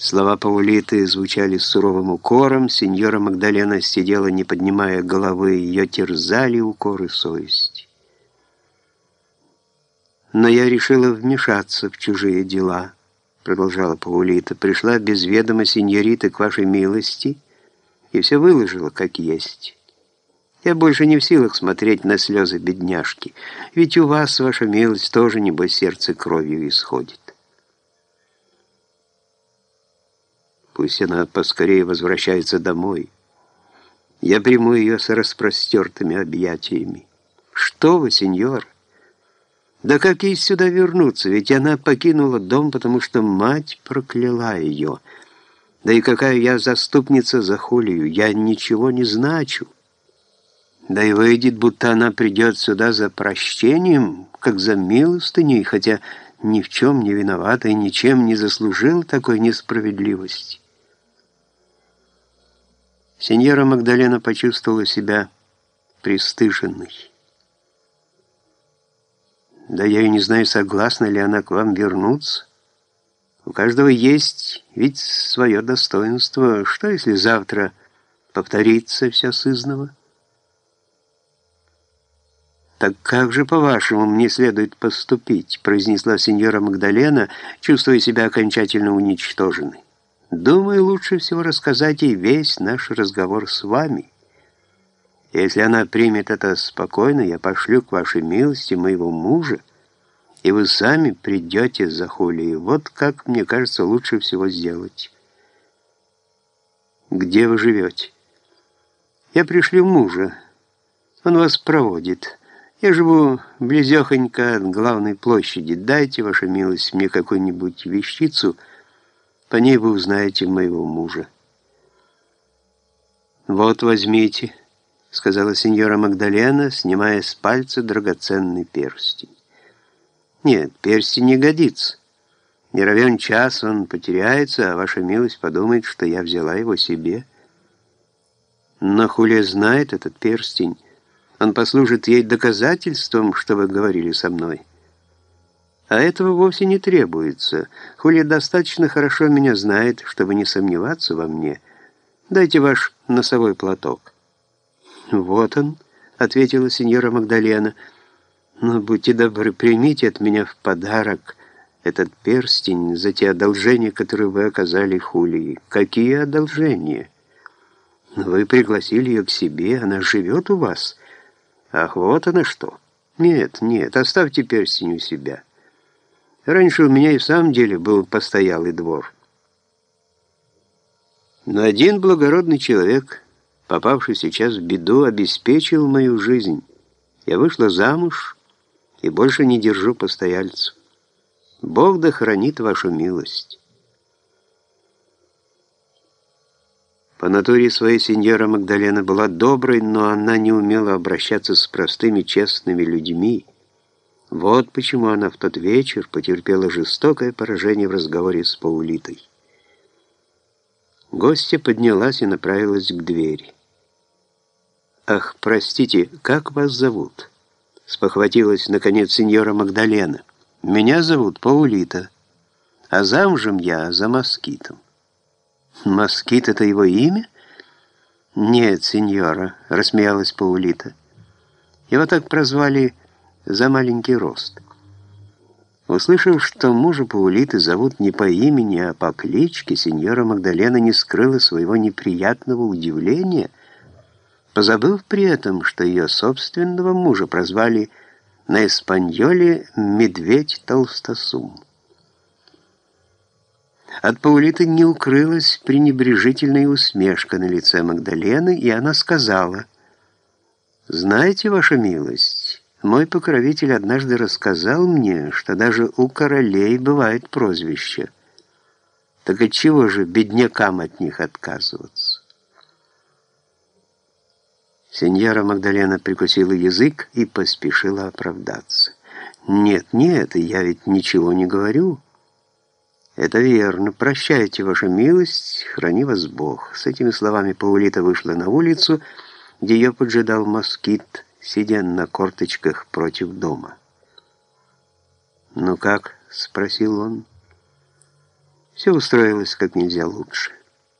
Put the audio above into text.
Слова Паулиты звучали суровым укором, сеньора Магдалена сидела, не поднимая головы, ее терзали укоры совести. «Но я решила вмешаться в чужие дела», — продолжала Паулита. «Пришла без ведома сеньориты к вашей милости и все выложила, как есть». Я больше не в силах смотреть на слезы бедняжки, ведь у вас, ваша милость, тоже, небось, сердце кровью исходит. Пусть она поскорее возвращается домой. Я приму ее с распростертыми объятиями. Что вы, сеньор? Да как ей сюда вернуться? Ведь она покинула дом, потому что мать прокляла ее. Да и какая я заступница за Хулию, я ничего не значу. Да и выйдет, будто она придет сюда за прощением, как за милостыней, хотя ни в чем не виновата и ничем не заслужил такой несправедливости. Сеньора Магдалена почувствовала себя пристыженной. Да я и не знаю, согласна ли она к вам вернуться. У каждого есть ведь свое достоинство. Что, если завтра повторится все сызново? «Так как же, по-вашему, мне следует поступить?» произнесла сеньора Магдалена, чувствуя себя окончательно уничтоженной. Думаю, лучше всего рассказать ей весь наш разговор с вами. Если она примет это спокойно, я пошлю к вашей милости моего мужа, и вы сами придете за Хулией. Вот как, мне кажется, лучше всего сделать. Где вы живете? Я пришлю мужа. Он вас проводит. Я живу близехонько от главной площади. Дайте, ваша милость, мне какую-нибудь вещицу — по ней вы узнаете моего мужа. «Вот, возьмите», — сказала сеньора Магдалена, снимая с пальца драгоценный перстень. «Нет, перстень не годится. Не равен час он потеряется, а ваша милость подумает, что я взяла его себе. Но Хулия знает этот перстень. Он послужит ей доказательством, что вы говорили со мной». А этого вовсе не требуется. Хули достаточно хорошо меня знает, чтобы не сомневаться во мне. Дайте ваш носовой платок». «Вот он», — ответила сеньора Магдалена. «Но будьте добры, примите от меня в подарок этот перстень за те одолжения, которые вы оказали Хулии». «Какие одолжения?» «Вы пригласили ее к себе, она живет у вас». «Ах, вот она что!» «Нет, нет, оставьте перстень у себя». Раньше у меня и в самом деле был постоялый двор. Но один благородный человек, попавший сейчас в беду, обеспечил мою жизнь. Я вышла замуж и больше не держу постояльцев. Бог да хранит вашу милость. По натуре своей сеньора Магдалена была доброй, но она не умела обращаться с простыми честными людьми, вот почему она в тот вечер потерпела жестокое поражение в разговоре с Паулитой. Гостья поднялась и направилась к двери. «Ах, простите, как вас зовут?» Спохватилась, наконец, сеньора Магдалена. «Меня зовут Паулита, а замужем я за москитом». «Москит — это его имя?» «Нет, сеньора», — рассмеялась Паулита. «Его так прозвали за маленький рост. Услышав, что мужа Паулиты зовут не по имени, а по кличке, сеньора Магдалена не скрыла своего неприятного удивления, позабыв при этом, что ее собственного мужа прозвали на эспаньоле «Медведь Толстосум». От Паулиты не укрылась пренебрежительная усмешка на лице Магдалены, и она сказала, «Знаете, ваша милость, мой покровитель однажды рассказал мне, что даже у королей бывает прозвище. Так отчего же беднякам от них отказываться? Сеньора Магдалена прикусила язык и поспешила оправдаться. «Нет, нет, я ведь ничего не говорю». «Это верно. Прощайте, ваша милость, храни вас Бог». С этими словами Паулита вышла на улицу, где ее поджидал москит, сидя на корточках против дома. «Ну как?» — спросил он. Все устроилось как нельзя лучше.